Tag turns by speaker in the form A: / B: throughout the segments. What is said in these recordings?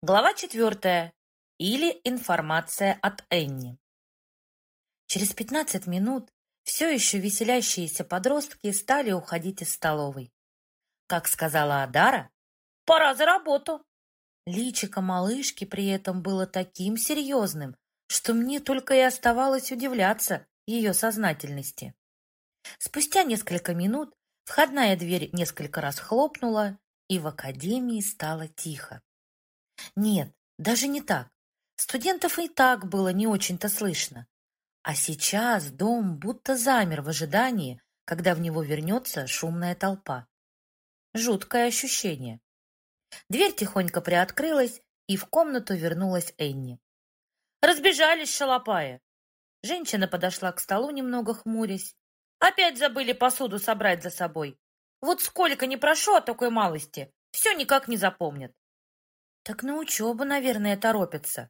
A: Глава четвертая. Или информация от Энни. Через пятнадцать минут все еще веселящиеся подростки стали уходить из столовой. Как сказала Адара, пора за работу. Личико малышки при этом было таким серьезным, что мне только и оставалось удивляться ее сознательности. Спустя несколько минут входная дверь несколько раз хлопнула, и в академии стало тихо. Нет, даже не так. Студентов и так было не очень-то слышно. А сейчас дом будто замер в ожидании, когда в него вернется шумная толпа. Жуткое ощущение. Дверь тихонько приоткрылась, и в комнату вернулась Энни. «Разбежались шалопаи!» Женщина подошла к столу, немного хмурясь. «Опять забыли посуду собрать за собой. Вот сколько не прошу о такой малости, все никак не запомнят». «Так на учебу, наверное, торопятся»,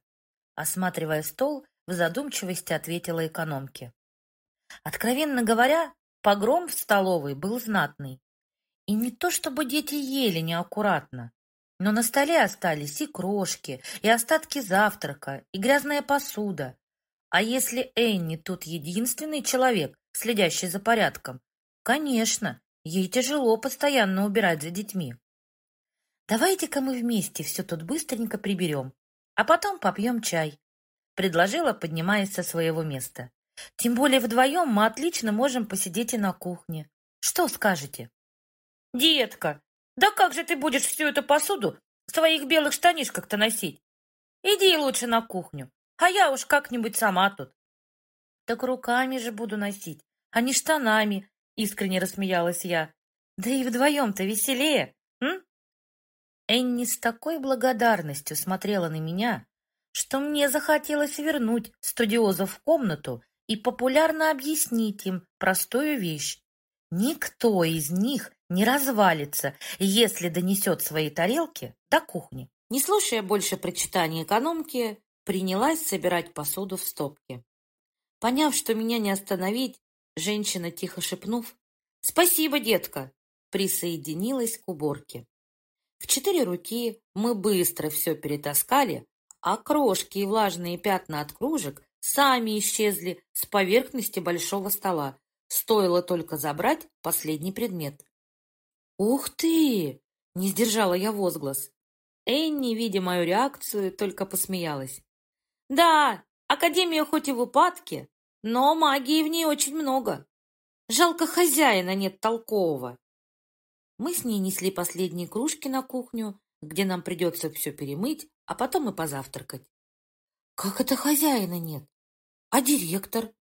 A: осматривая стол, в задумчивости ответила экономке. Откровенно говоря, погром в столовой был знатный. И не то чтобы дети ели неаккуратно, но на столе остались и крошки, и остатки завтрака, и грязная посуда. А если Энни тут единственный человек, следящий за порядком, конечно, ей тяжело постоянно убирать за детьми. Давайте-ка мы вместе все тут быстренько приберем, а потом попьем чай, предложила, поднимаясь со своего места. Тем более вдвоем мы отлично можем посидеть и на кухне. Что скажете? Детка, да как же ты будешь всю эту посуду в своих белых штанишках-то носить? Иди лучше на кухню, а я уж как-нибудь сама тут. Так руками же буду носить, а не штанами, искренне рассмеялась я. Да и вдвоем-то веселее? Энни с такой благодарностью смотрела на меня, что мне захотелось вернуть студиозов в комнату и популярно объяснить им простую вещь. Никто из них не развалится, если донесет свои тарелки до кухни. Не слушая больше прочитания экономки, принялась собирать посуду в стопке. Поняв, что меня не остановить, женщина, тихо шепнув «Спасибо, детка!» присоединилась к уборке. В четыре руки мы быстро все перетаскали, а крошки и влажные пятна от кружек сами исчезли с поверхности большого стола. Стоило только забрать последний предмет. «Ух ты!» — не сдержала я возглас. Энни, видя мою реакцию, только посмеялась. «Да, Академия хоть и в упадке, но магии в ней очень много. Жалко, хозяина нет толкового. Мы с ней несли последние кружки на кухню, где нам придется все перемыть, а потом и позавтракать. Как это хозяина нет? А директор?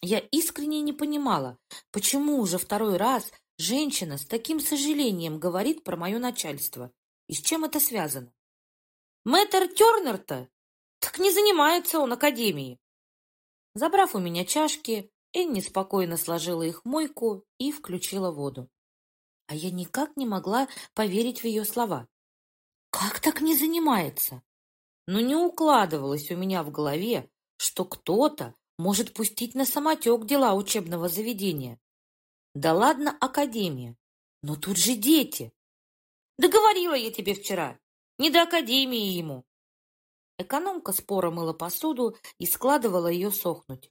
A: Я искренне не понимала, почему уже второй раз женщина с таким сожалением говорит про мое начальство. И с чем это связано? Мэтр Тернер-то? Так не занимается он академией. Забрав у меня чашки, Энни спокойно сложила их в мойку и включила воду. А я никак не могла поверить в ее слова. Как так не занимается? Но не укладывалось у меня в голове, что кто-то может пустить на самотек дела учебного заведения. Да ладно, академия, но тут же дети. Да говорила я тебе вчера, не до академии ему. Экономка споро мыла посуду и складывала ее сохнуть.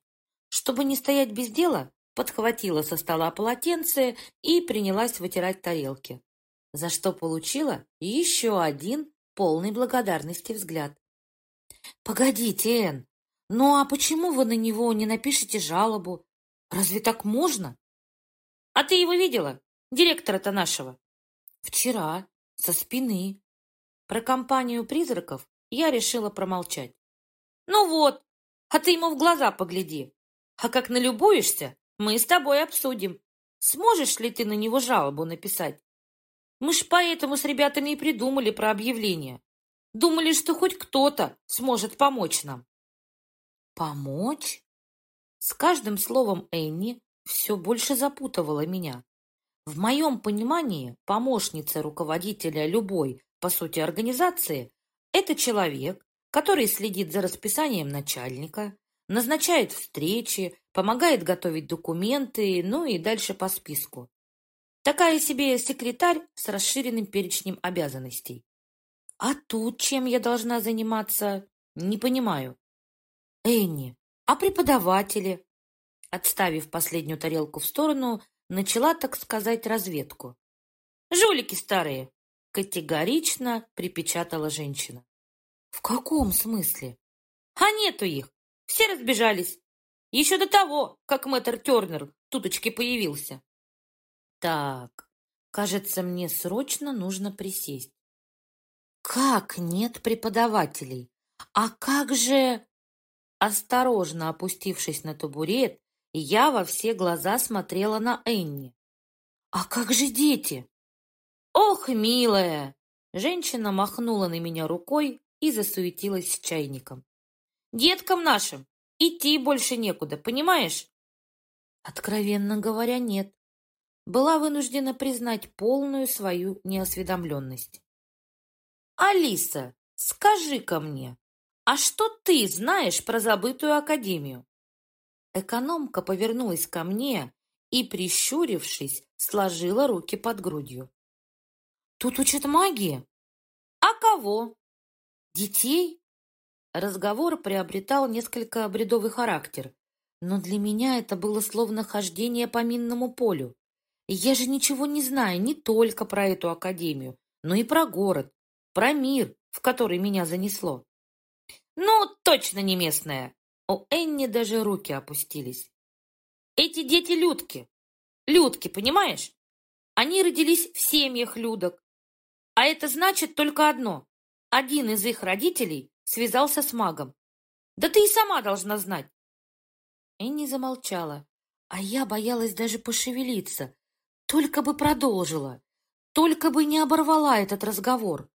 A: Чтобы не стоять без дела, подхватила со стола полотенце и принялась вытирать тарелки, за что получила еще один полный благодарности взгляд. «Погодите, Энн, ну а почему вы на него не напишете жалобу? Разве так можно?» «А ты его видела, директора-то нашего?» «Вчера, со спины». Про компанию призраков я решила промолчать. «Ну вот, а ты ему в глаза погляди. А как налюбуешься, мы с тобой обсудим, сможешь ли ты на него жалобу написать. Мы ж поэтому с ребятами и придумали про объявление. Думали, что хоть кто-то сможет помочь нам. Помочь? С каждым словом Энни все больше запутывало меня. В моем понимании помощница руководителя любой, по сути, организации – это человек, который следит за расписанием начальника, назначает встречи, помогает готовить документы, ну и дальше по списку. Такая себе секретарь с расширенным перечнем обязанностей. А тут чем я должна заниматься? Не понимаю. Энни, а преподаватели? Отставив последнюю тарелку в сторону, начала, так сказать, разведку. Жулики старые, категорично припечатала женщина. В каком смысле? А нету их. Все разбежались. Еще до того, как мэтр Тернер туточки появился. Так, кажется, мне срочно нужно присесть. Как нет преподавателей? А как же... Осторожно опустившись на табурет, я во все глаза смотрела на Энни. А как же дети? Ох, милая! Женщина махнула на меня рукой и засуетилась с чайником. Деткам нашим идти больше некуда, понимаешь? Откровенно говоря, нет. Была вынуждена признать полную свою неосведомленность. «Алиса, скажи-ка мне, а что ты знаешь про забытую академию?» Экономка повернулась ко мне и, прищурившись, сложила руки под грудью. «Тут учат магии?» «А кого?» «Детей?» Разговор приобретал несколько бредовый характер, но для меня это было словно хождение по минному полю. Я же ничего не знаю не только про эту академию, но и про город, про мир, в который меня занесло. Ну, точно не местная. У Энни даже руки опустились. Эти дети людки. Людки, понимаешь? Они родились в семьях людок. А это значит только одно. Один из их родителей связался с магом. Да ты и сама должна знать. Энни замолчала, а я боялась даже пошевелиться. Только бы продолжила, только бы не оборвала этот разговор.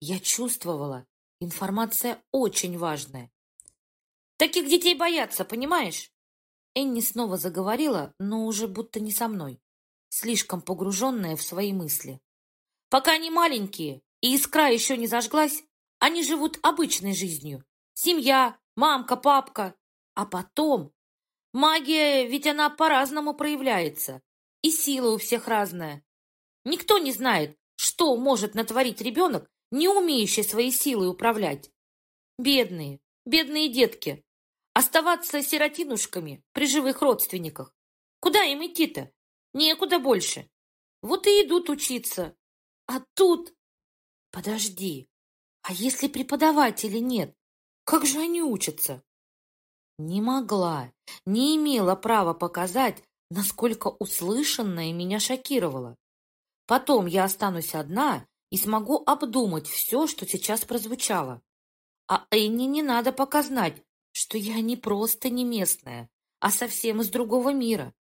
A: Я чувствовала, информация очень важная. Таких детей боятся, понимаешь? Энни снова заговорила, но уже будто не со мной, слишком погруженная в свои мысли. Пока они маленькие, и искра еще не зажглась, они живут обычной жизнью. Семья, мамка, папка. А потом... Магия, ведь она по-разному проявляется. И сила у всех разная. Никто не знает, что может натворить ребенок, не умеющий своей силой управлять. Бедные, бедные детки. Оставаться сиротинушками при живых родственниках. Куда им идти-то? Некуда больше. Вот и идут учиться. А тут... Подожди, а если преподавателей нет, как же они учатся? Не могла, не имела права показать, насколько услышанное меня шокировало. Потом я останусь одна и смогу обдумать все, что сейчас прозвучало. А Энни не надо пока знать, что я не просто не местная, а совсем из другого мира.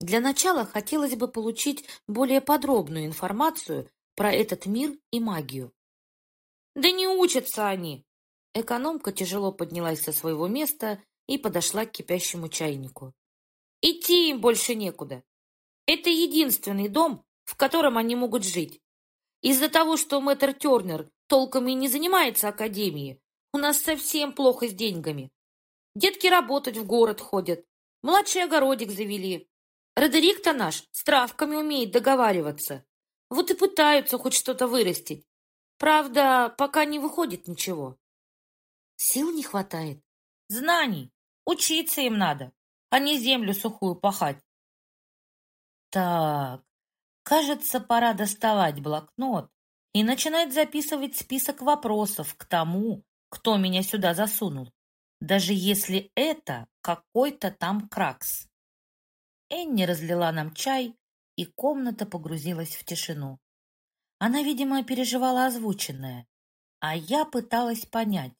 A: Для начала хотелось бы получить более подробную информацию про этот мир и магию. Да не учатся они. Экономка тяжело поднялась со своего места и подошла к кипящему чайнику. Идти им больше некуда. Это единственный дом, в котором они могут жить. Из-за того, что мэтр Тернер толком и не занимается академией, у нас совсем плохо с деньгами. Детки работать в город ходят, младший огородик завели. Родерик-то наш с травками умеет договариваться. Вот и пытаются хоть что-то вырастить. Правда, пока не выходит ничего. Сил не хватает. Знаний. Учиться им надо, а не землю сухую пахать. Так, кажется, пора доставать блокнот и начинать записывать список вопросов к тому, кто меня сюда засунул, даже если это какой-то там кракс. Энни разлила нам чай, и комната погрузилась в тишину. Она, видимо, переживала озвученное, а я пыталась понять,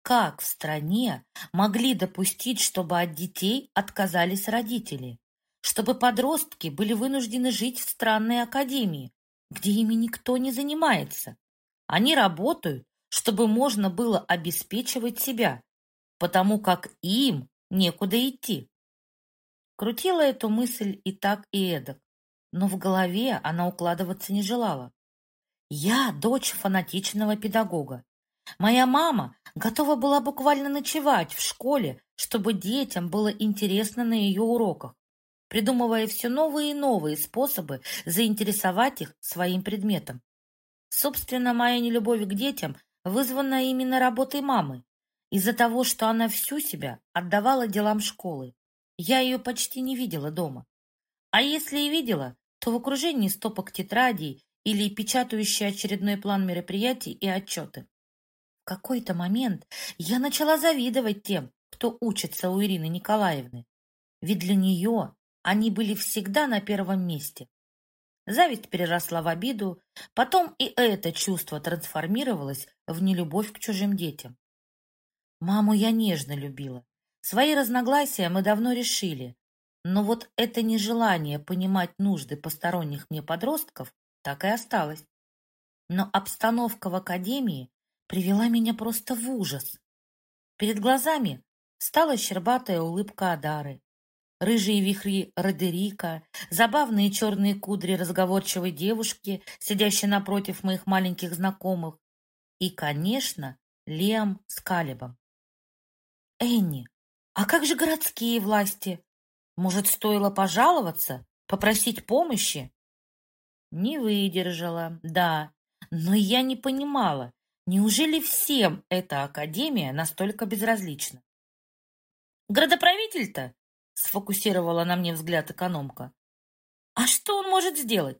A: как в стране могли допустить, чтобы от детей отказались родители, чтобы подростки были вынуждены жить в странной академии, где ими никто не занимается. Они работают, чтобы можно было обеспечивать себя, потому как им некуда идти. Крутила эту мысль и так, и эдак, но в голове она укладываться не желала. Я дочь фанатичного педагога. Моя мама готова была буквально ночевать в школе, чтобы детям было интересно на ее уроках, придумывая все новые и новые способы заинтересовать их своим предметом. Собственно, моя нелюбовь к детям вызвана именно работой мамы. Из-за того, что она всю себя отдавала делам школы. Я ее почти не видела дома. А если и видела, то в окружении стопок тетрадей или печатающий очередной план мероприятий и отчеты. В какой-то момент я начала завидовать тем, кто учится у Ирины Николаевны. Ведь для нее они были всегда на первом месте. Зависть переросла в обиду, потом и это чувство трансформировалось в нелюбовь к чужим детям. Маму я нежно любила. Свои разногласия мы давно решили. Но вот это нежелание понимать нужды посторонних мне подростков так и осталось. Но обстановка в академии привела меня просто в ужас. Перед глазами стала щербатая улыбка Адары, рыжие вихри Родерика, забавные черные кудри разговорчивой девушки, сидящей напротив моих маленьких знакомых, и, конечно, Лем с Калибом. «Энни, а как же городские власти? Может, стоило пожаловаться, попросить помощи?» Не выдержала, да, но я не понимала, неужели всем эта академия настолько безразлична? «Градоправитель-то?» — сфокусировала на мне взгляд экономка. «А что он может сделать?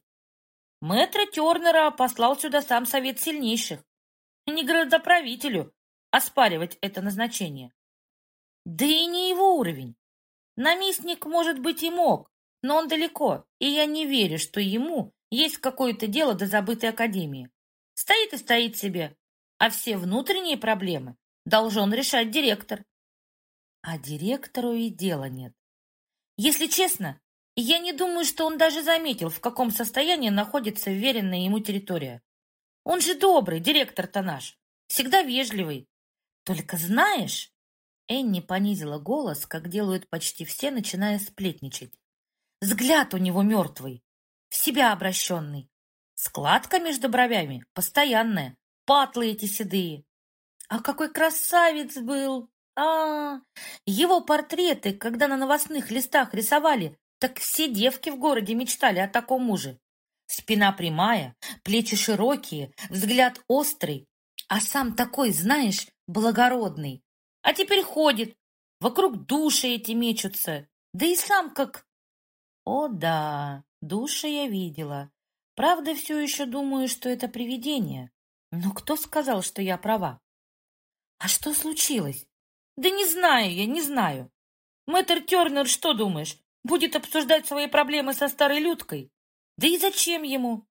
A: Мэтра Тернера послал сюда сам совет сильнейших. Не градоправителю оспаривать это назначение. Да и не его уровень. Наместник, может быть, и мог, но он далеко, и я не верю, что ему есть какое-то дело до забытой академии. Стоит и стоит себе, а все внутренние проблемы должен решать директор. А директору и дела нет. Если честно, я не думаю, что он даже заметил, в каком состоянии находится вверенная ему территория. Он же добрый, директор-то наш, всегда вежливый. Только знаешь, Энни понизила голос, как делают почти все, начиная сплетничать. Взгляд у него мертвый, в себя обращенный. Складка между бровями постоянная, патлы эти седые. А какой красавец был! А, -а, а Его портреты, когда на новостных листах рисовали, так все девки в городе мечтали о таком муже. Спина прямая, плечи широкие, взгляд острый, а сам такой, знаешь, благородный. А теперь ходит, вокруг души эти мечутся, да и сам как... О да, души я видела. Правда, все еще думаю, что это привидение. Но кто сказал, что я права? А что случилось? Да не знаю я, не знаю. Мэтр Тернер, что думаешь, будет обсуждать свои проблемы со старой Людкой? Да и зачем ему?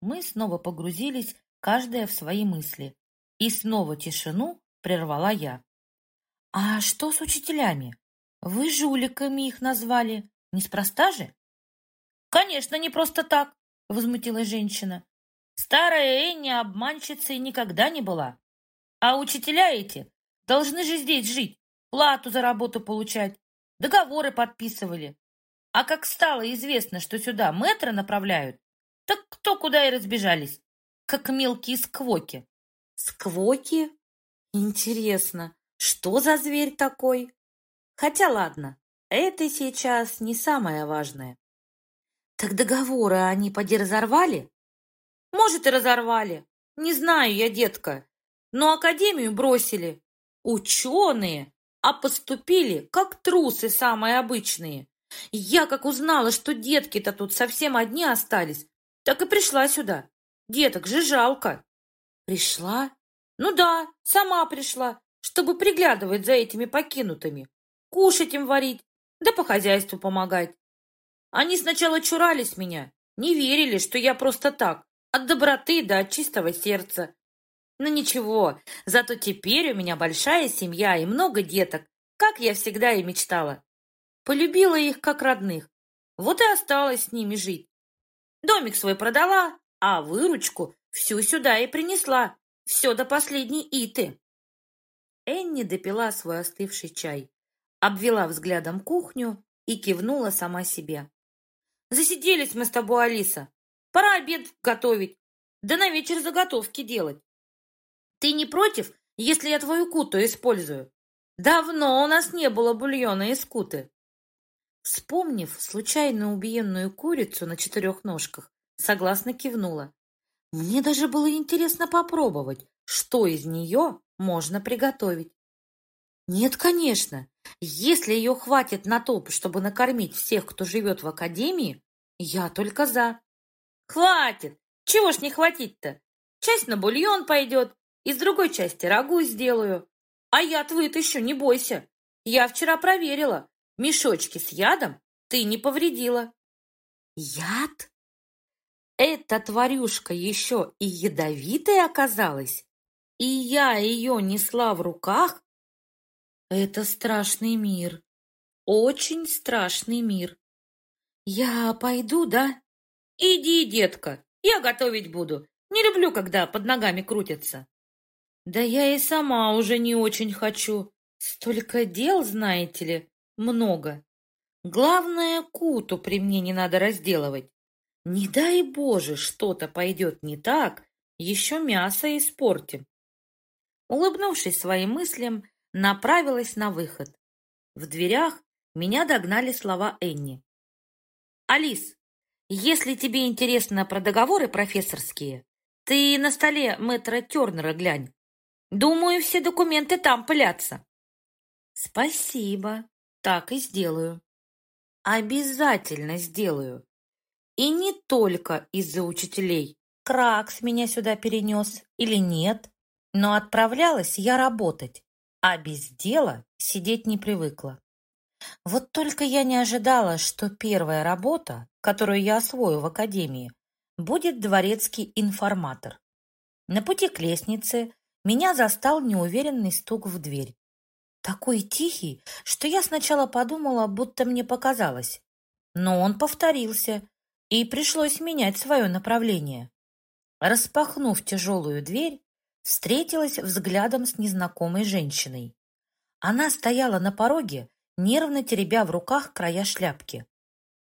A: Мы снова погрузились, каждая в свои мысли. И снова тишину прервала я. «А что с учителями? Вы жуликами их назвали. Неспроста же?» «Конечно, не просто так», — возмутилась женщина. «Старая Энни обманщицей никогда не была. А учителя эти должны же здесь жить, плату за работу получать, договоры подписывали. А как стало известно, что сюда метро направляют, так кто куда и разбежались, как мелкие сквоки». «Сквоки? Интересно, что за зверь такой? Хотя ладно, это сейчас не самое важное. Так договоры они поди разорвали? Может, и разорвали. Не знаю я, детка. Но академию бросили. Ученые, а поступили, как трусы самые обычные. Я как узнала, что детки-то тут совсем одни остались, так и пришла сюда. Деток же жалко. Пришла? Ну да, сама пришла чтобы приглядывать за этими покинутыми, кушать им варить, да по хозяйству помогать. Они сначала чурались меня, не верили, что я просто так, от доброты да от чистого сердца. Но ничего, зато теперь у меня большая семья и много деток, как я всегда и мечтала. Полюбила их как родных, вот и осталась с ними жить. Домик свой продала, а выручку всю сюда и принесла, все до последней иты. Энни допила свой остывший чай, обвела взглядом кухню и кивнула сама себе. «Засиделись мы с тобой, Алиса. Пора обед готовить, да на вечер заготовки делать. Ты не против, если я твою куту использую? Давно у нас не было бульона из куты». Вспомнив случайно убиенную курицу на четырех ножках, согласно кивнула. Мне даже было интересно попробовать, что из нее можно приготовить. Нет, конечно, если ее хватит на то, чтобы накормить всех, кто живет в академии, я только за. Хватит! Чего ж не хватить-то? Часть на бульон пойдет, из другой части рагу сделаю. А яд вытащу, не бойся. Я вчера проверила. Мешочки с ядом ты не повредила. Яд? Эта тварюшка еще и ядовитая оказалась? И я ее несла в руках? Это страшный мир. Очень страшный мир. Я пойду, да? Иди, детка, я готовить буду. Не люблю, когда под ногами крутятся. Да я и сама уже не очень хочу. Столько дел, знаете ли, много. Главное, куту при мне не надо разделывать. Не дай Боже, что-то пойдет не так, еще мясо испортим. Улыбнувшись своим мыслям, направилась на выход. В дверях меня догнали слова Энни. «Алис, если тебе интересно про договоры профессорские, ты на столе мэтра Тернера глянь. Думаю, все документы там пылятся». «Спасибо, так и сделаю». «Обязательно сделаю. И не только из-за учителей. Кракс меня сюда перенес или нет, но отправлялась я работать, а без дела сидеть не привыкла. Вот только я не ожидала, что первая работа, которую я освою в академии, будет дворецкий информатор. На пути к лестнице меня застал неуверенный стук в дверь. Такой тихий, что я сначала подумала, будто мне показалось. Но он повторился, и пришлось менять свое направление. Распахнув тяжелую дверь, встретилась взглядом с незнакомой женщиной. Она стояла на пороге, нервно теребя в руках края шляпки.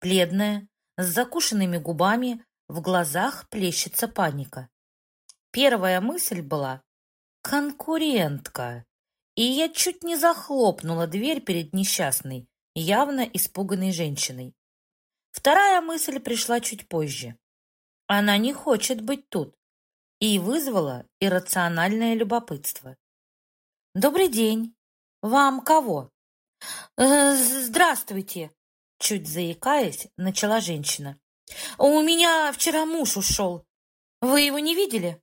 A: Бледная, с закушенными губами, в глазах плещется паника. Первая мысль была «конкурентка», и я чуть не захлопнула дверь перед несчастной, явно испуганной женщиной. Вторая мысль пришла чуть позже. Она не хочет быть тут и вызвала иррациональное любопытство. «Добрый день. Вам кого?» «Э, «Здравствуйте!» Чуть заикаясь, начала женщина. «У меня вчера муж ушел. Вы его не видели?»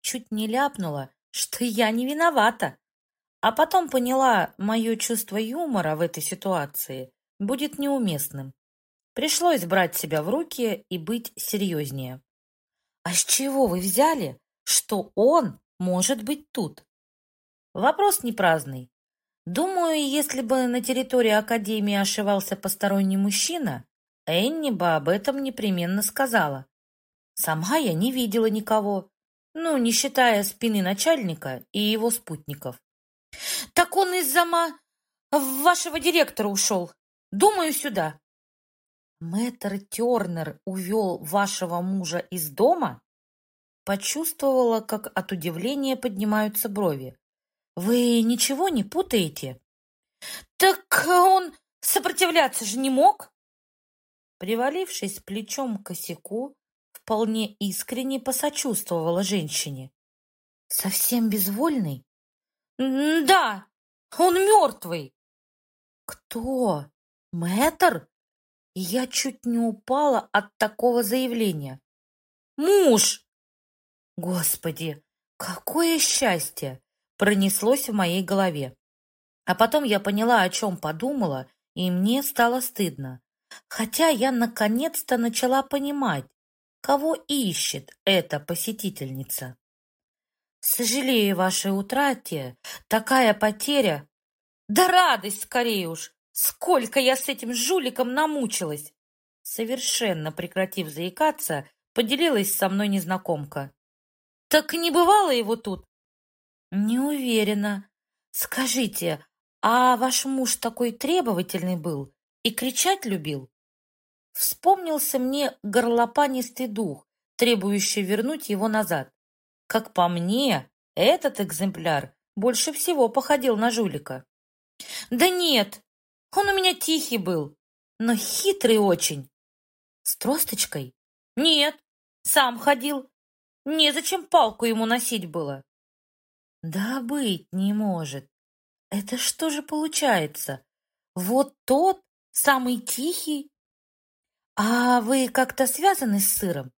A: Чуть не ляпнула, что я не виновата. А потом поняла, мое чувство юмора в этой ситуации будет неуместным. Пришлось брать себя в руки и быть серьезнее. «А с чего вы взяли, что он может быть тут?» Вопрос не праздный. Думаю, если бы на территории Академии ошивался посторонний мужчина, Энни бы об этом непременно сказала. Сама я не видела никого, ну, не считая спины начальника и его спутников. «Так он из-за ма... вашего директора ушел. Думаю, сюда. Мэтр Тернер увел вашего мужа из дома? Почувствовала, как от удивления поднимаются брови. Вы ничего не путаете? Так он сопротивляться же не мог? Привалившись плечом к косяку, вполне искренне посочувствовала женщине. Совсем безвольный? Да, он мертвый. Кто? Мэтр? я чуть не упала от такого заявления. «Муж!» Господи, какое счастье! Пронеслось в моей голове. А потом я поняла, о чем подумала, и мне стало стыдно. Хотя я наконец-то начала понимать, кого ищет эта посетительница. Сожалею вашей утрате, такая потеря. Да радость скорее уж, Сколько я с этим жуликом намучилась! Совершенно прекратив заикаться, поделилась со мной незнакомка. Так не бывало его тут? Не уверена. Скажите, а ваш муж такой требовательный был и кричать любил? Вспомнился мне горлопанистый дух, требующий вернуть его назад. Как по мне, этот экземпляр больше всего походил на жулика. «Да нет, он у меня тихий был, но хитрый очень. С тросточкой? Нет, сам ходил. Незачем палку ему носить было. Да быть не может. Это что же получается? Вот тот, самый тихий? А вы как-то связаны с сыром?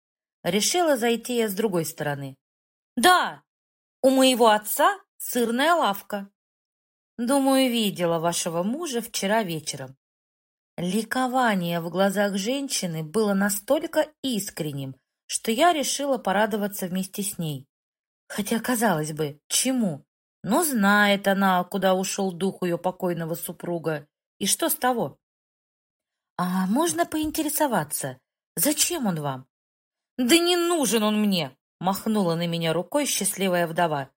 A: Решила зайти я с другой стороны. Да, у моего отца сырная лавка. Думаю, видела вашего мужа вчера вечером. Ликование в глазах женщины было настолько искренним, что я решила порадоваться вместе с ней. Хотя, казалось бы, чему? Но знает она, куда ушел дух ее покойного супруга. И что с того? А можно поинтересоваться, зачем он вам? Да не нужен он мне, махнула на меня рукой счастливая вдова.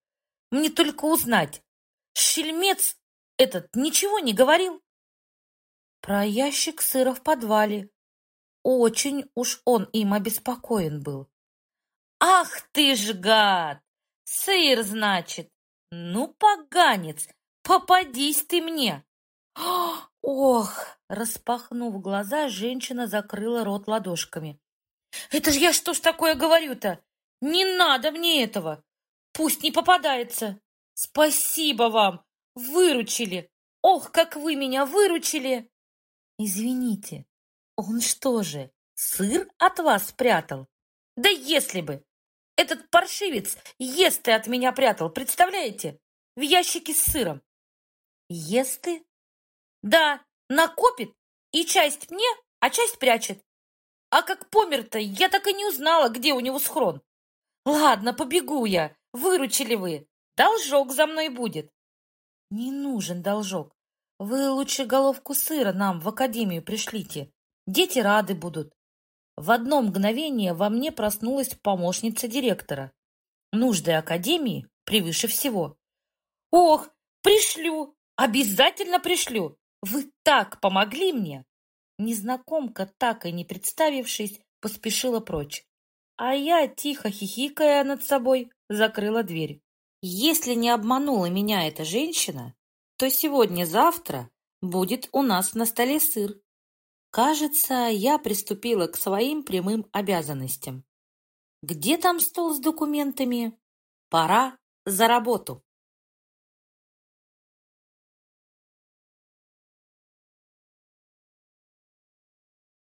A: Мне только узнать, шельмец этот ничего не говорил? Про ящик сыра в подвале. Очень уж он им обеспокоен был. Ах ты ж гад! Сыр, значит. Ну, поганец, попадись ты мне. Ох, распахнув глаза, женщина закрыла рот ладошками. Это ж я что ж такое говорю-то? Не надо мне этого. Пусть не попадается. Спасибо вам. Выручили. Ох, как вы меня выручили. Извините, он что же, сыр от вас спрятал? Да если бы! Этот паршивец ест ты от меня прятал, представляете? В ящике с сыром. Ест ты? Да, накопит и часть мне, а часть прячет. А как помер-то, я так и не узнала, где у него схрон. Ладно, побегу я, выручили вы. Должок за мной будет. Не нужен должок. Вы лучше головку сыра нам в академию пришлите. Дети рады будут. В одно мгновение во мне проснулась помощница директора. Нужды академии превыше всего. Ох, пришлю, обязательно пришлю. Вы так помогли мне. Незнакомка, так и не представившись, поспешила прочь. А я, тихо хихикая над собой, закрыла дверь. Если не обманула меня эта женщина, то сегодня-завтра будет у нас на столе сыр. Кажется, я приступила к своим прямым обязанностям. Где там стол с документами? Пора за работу.